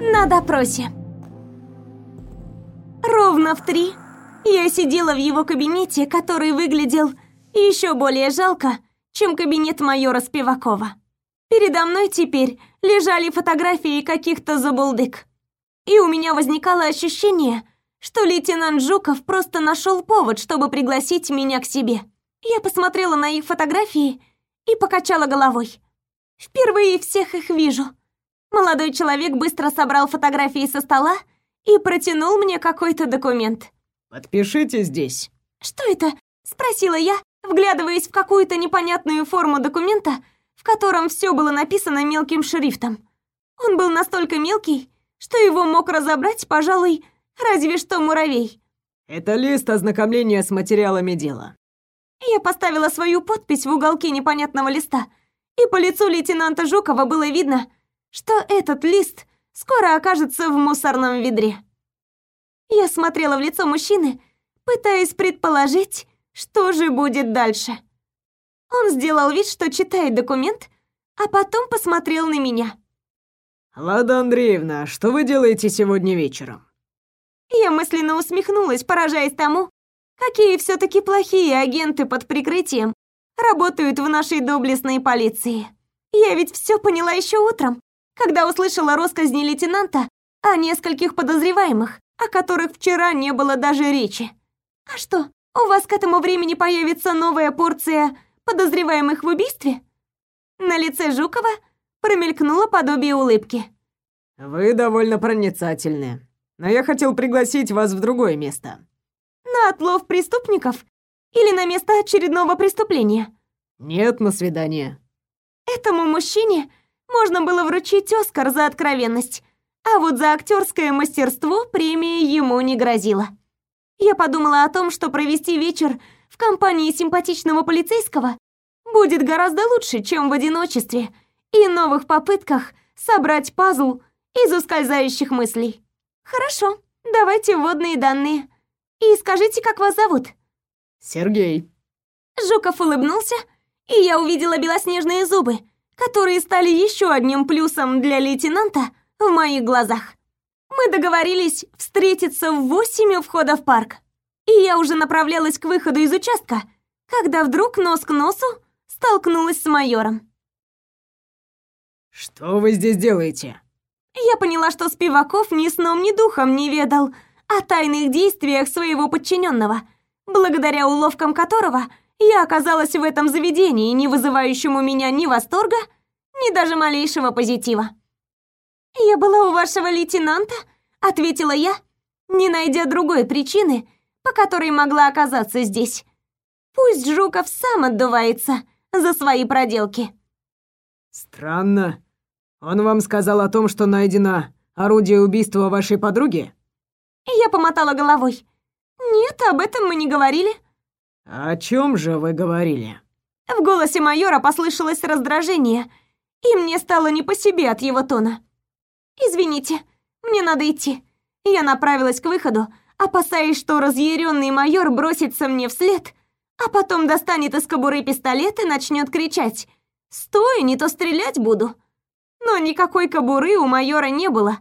на допросе. Ровно в три я сидела в его кабинете, который выглядел еще более жалко, чем кабинет майора Спивакова. Передо мной теперь лежали фотографии каких-то забулдык. И у меня возникало ощущение, что лейтенант Жуков просто нашел повод, чтобы пригласить меня к себе. Я посмотрела на их фотографии и покачала головой. Впервые всех их вижу. Молодой человек быстро собрал фотографии со стола и протянул мне какой-то документ. «Подпишите здесь». «Что это?» – спросила я, вглядываясь в какую-то непонятную форму документа, в котором все было написано мелким шрифтом. Он был настолько мелкий, что его мог разобрать, пожалуй, разве что муравей. «Это лист ознакомления с материалами дела». Я поставила свою подпись в уголке непонятного листа, и по лицу лейтенанта Жукова было видно, что этот лист скоро окажется в мусорном ведре. Я смотрела в лицо мужчины, пытаясь предположить, что же будет дальше. Он сделал вид, что читает документ, а потом посмотрел на меня. «Лада Андреевна, что вы делаете сегодня вечером?» Я мысленно усмехнулась, поражаясь тому, какие все таки плохие агенты под прикрытием работают в нашей доблестной полиции. Я ведь все поняла еще утром, когда услышала россказни лейтенанта о нескольких подозреваемых, о которых вчера не было даже речи. А что, у вас к этому времени появится новая порция подозреваемых в убийстве? На лице Жукова промелькнуло подобие улыбки. Вы довольно проницательны. Но я хотел пригласить вас в другое место. На отлов преступников или на место очередного преступления? Нет, на свидание. Этому мужчине можно было вручить Оскар за откровенность, а вот за актерское мастерство премия ему не грозила. Я подумала о том, что провести вечер в компании симпатичного полицейского будет гораздо лучше, чем в одиночестве и новых попытках собрать пазл из ускользающих мыслей. Хорошо, давайте вводные данные. И скажите, как вас зовут? Сергей. Жуков улыбнулся, и я увидела белоснежные зубы, которые стали еще одним плюсом для лейтенанта в моих глазах. Мы договорились встретиться в восемь у входа в парк. И я уже направлялась к выходу из участка, когда вдруг нос к носу столкнулась с майором. «Что вы здесь делаете?» Я поняла, что Спиваков ни сном, ни духом не ведал о тайных действиях своего подчиненного, благодаря уловкам которого я оказалась в этом заведении, не вызывающем у меня ни восторга, ни даже малейшего позитива. «Я была у вашего лейтенанта», — ответила я, не найдя другой причины, по которой могла оказаться здесь. Пусть Жуков сам отдувается за свои проделки. Странно. Он вам сказал о том, что найдено орудие убийства вашей подруги? Я помотала головой. Нет, об этом мы не говорили. О чем же вы говорили? В голосе майора послышалось раздражение, и мне стало не по себе от его тона. Извините, мне надо идти. Я направилась к выходу, опасаясь, что разъяренный майор бросится мне вслед, а потом достанет из кобуры пистолет и начнет кричать «Стой, не то стрелять буду!» Но никакой кобуры у майора не было,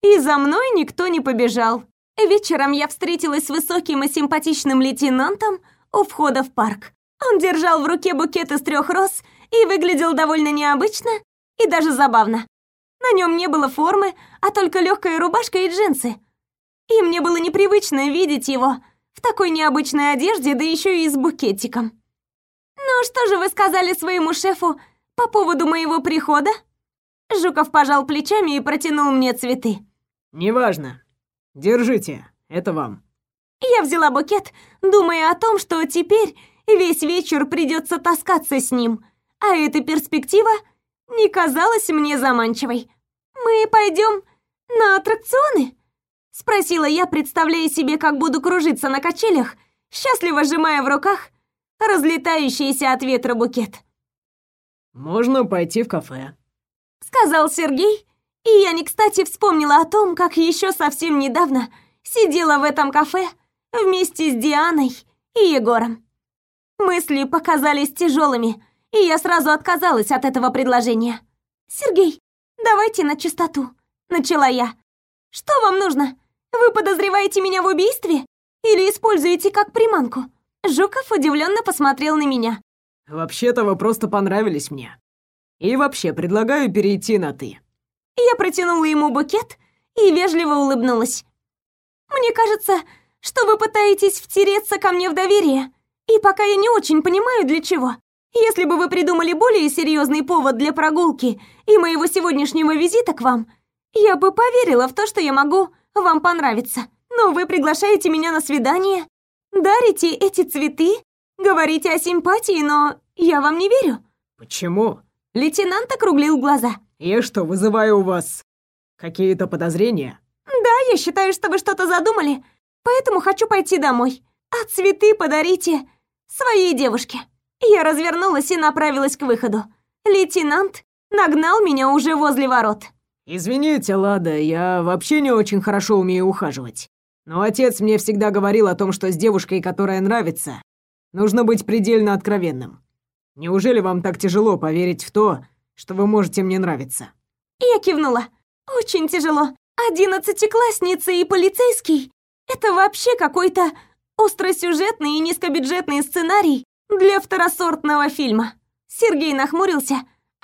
и за мной никто не побежал. Вечером я встретилась с высоким и симпатичным лейтенантом у входа в парк. Он держал в руке букет из трех роз и выглядел довольно необычно и даже забавно. На нем не было формы, а только легкая рубашка и джинсы. И мне было непривычно видеть его в такой необычной одежде, да еще и с букетиком. «Ну что же вы сказали своему шефу по поводу моего прихода?» Жуков пожал плечами и протянул мне цветы. «Неважно. Держите, это вам». Я взяла букет, думая о том, что теперь весь вечер придется таскаться с ним, а эта перспектива не казалась мне заманчивой. «Мы пойдем на аттракционы?» Спросила я, представляя себе, как буду кружиться на качелях, счастливо сжимая в руках разлетающийся от ветра букет. «Можно пойти в кафе», — сказал Сергей, и я не кстати вспомнила о том, как еще совсем недавно сидела в этом кафе вместе с Дианой и Егором. Мысли показались тяжелыми, и я сразу отказалась от этого предложения. «Сергей, давайте на чистоту. начала я. Что вам нужно? Вы подозреваете меня в убийстве или используете как приманку? Жуков удивленно посмотрел на меня. Вообще-то вы просто понравились мне. И вообще, предлагаю перейти на «ты». Я протянула ему букет и вежливо улыбнулась. «Мне кажется, что вы пытаетесь втереться ко мне в доверие, и пока я не очень понимаю, для чего. Если бы вы придумали более серьезный повод для прогулки и моего сегодняшнего визита к вам, я бы поверила в то, что я могу вам понравиться. Но вы приглашаете меня на свидание, дарите эти цветы, говорите о симпатии, но я вам не верю». «Почему?» Лейтенант округлил глаза. «Я что, вызываю у вас какие-то подозрения?» «Да, я считаю, что вы что-то задумали, поэтому хочу пойти домой. А цветы подарите своей девушке». Я развернулась и направилась к выходу. Лейтенант нагнал меня уже возле ворот. «Извините, Лада, я вообще не очень хорошо умею ухаживать. Но отец мне всегда говорил о том, что с девушкой, которая нравится, нужно быть предельно откровенным. Неужели вам так тяжело поверить в то, что вы можете мне нравиться?» Я кивнула. «Очень тяжело. Одиннадцатиклассница и полицейский — это вообще какой-то остросюжетный и низкобюджетный сценарий для второсортного фильма». Сергей нахмурился,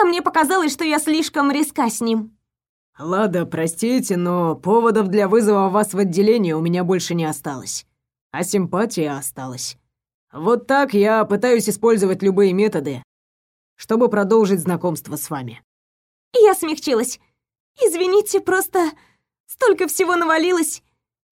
а мне показалось, что я слишком резка с ним. «Лада, простите, но поводов для вызова вас в отделение у меня больше не осталось. А симпатия осталась. Вот так я пытаюсь использовать любые методы, чтобы продолжить знакомство с вами». Я смягчилась. «Извините, просто столько всего навалилось.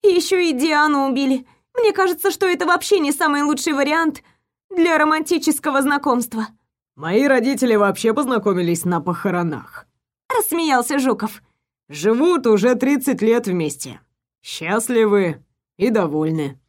И еще и Диану убили. Мне кажется, что это вообще не самый лучший вариант для романтического знакомства». «Мои родители вообще познакомились на похоронах», — рассмеялся Жуков. «Живут уже 30 лет вместе. Счастливы и довольны».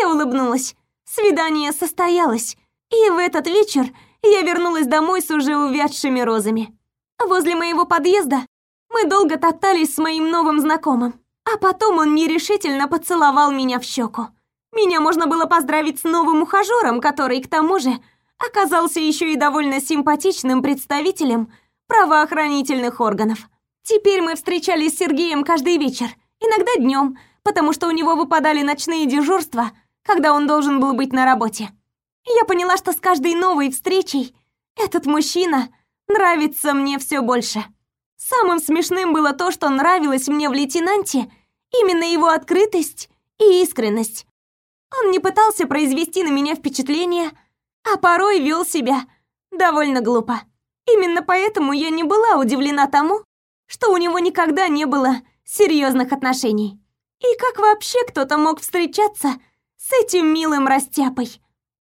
Я улыбнулась. Свидание состоялось, и в этот вечер я вернулась домой с уже увядшими розами. Возле моего подъезда мы долго топтались с моим новым знакомым, а потом он нерешительно поцеловал меня в щеку. Меня можно было поздравить с новым ухажером, который, к тому же, оказался еще и довольно симпатичным представителем правоохранительных органов. Теперь мы встречались с Сергеем каждый вечер, иногда днем, потому что у него выпадали ночные дежурства, когда он должен был быть на работе. Я поняла, что с каждой новой встречей этот мужчина нравится мне все больше. Самым смешным было то, что нравилось мне в лейтенанте именно его открытость и искренность. Он не пытался произвести на меня впечатление, а порой вел себя довольно глупо. Именно поэтому я не была удивлена тому, что у него никогда не было серьезных отношений. И как вообще кто-то мог встречаться с этим милым растяпой?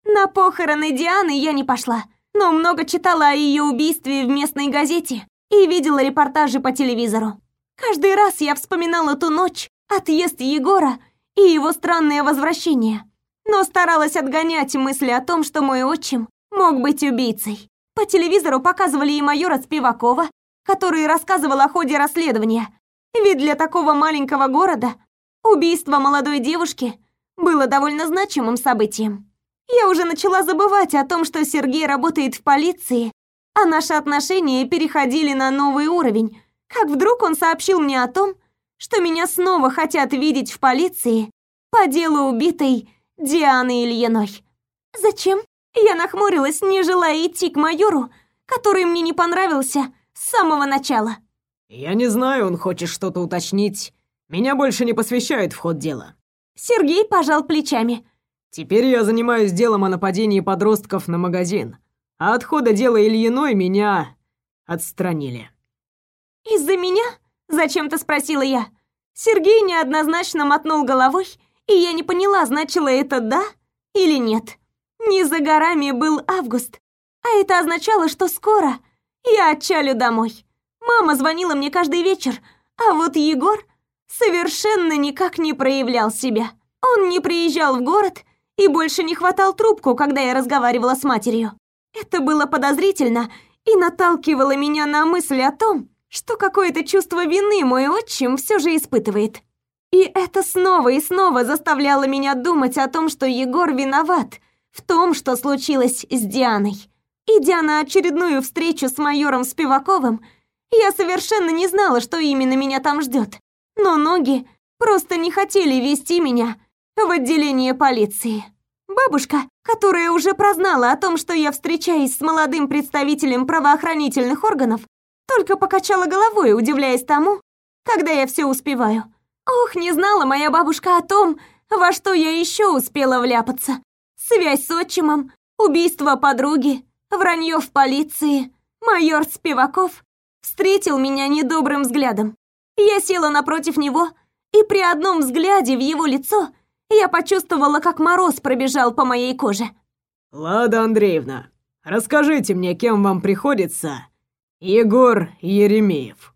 На похороны Дианы я не пошла, но много читала о ее убийстве в местной газете и видела репортажи по телевизору. Каждый раз я вспоминала ту ночь, отъезд Егора и его странное возвращение, но старалась отгонять мысли о том, что мой отчим мог быть убийцей. По телевизору показывали и майора Спивакова, который рассказывал о ходе расследования. Ведь для такого маленького города убийство молодой девушки было довольно значимым событием. Я уже начала забывать о том, что Сергей работает в полиции, а наши отношения переходили на новый уровень, как вдруг он сообщил мне о том, что меня снова хотят видеть в полиции по делу убитой Дианы Ильиной. Зачем? Я нахмурилась, не желая идти к майору, который мне не понравился с самого начала. Я не знаю, он хочет что-то уточнить. Меня больше не посвящают в ход дела. Сергей пожал плечами. Теперь я занимаюсь делом о нападении подростков на магазин. А от хода дела Ильиной меня отстранили. «Из-за меня?» – зачем-то спросила я. Сергей неоднозначно мотнул головой, и я не поняла, значило это «да» или «нет». Не за горами был август, а это означало, что скоро я отчалю домой. Мама звонила мне каждый вечер, а вот Егор совершенно никак не проявлял себя. Он не приезжал в город и больше не хватал трубку, когда я разговаривала с матерью. Это было подозрительно и наталкивало меня на мысль о том, что какое-то чувство вины мой отчим все же испытывает. И это снова и снова заставляло меня думать о том, что Егор виноват в том, что случилось с Дианой. Идя на очередную встречу с майором Спиваковым, Я совершенно не знала, что именно меня там ждет. Но ноги просто не хотели вести меня в отделение полиции. Бабушка, которая уже прознала о том, что я встречаюсь с молодым представителем правоохранительных органов, только покачала головой, удивляясь тому, когда я все успеваю. Ох, не знала моя бабушка о том, во что я еще успела вляпаться. Связь с отчимом, убийство подруги, вранье в полиции. Майор Спиваков встретил меня недобрым взглядом. Я села напротив него, и при одном взгляде в его лицо я почувствовала, как мороз пробежал по моей коже. «Лада Андреевна, расскажите мне, кем вам приходится Егор Еремеев?»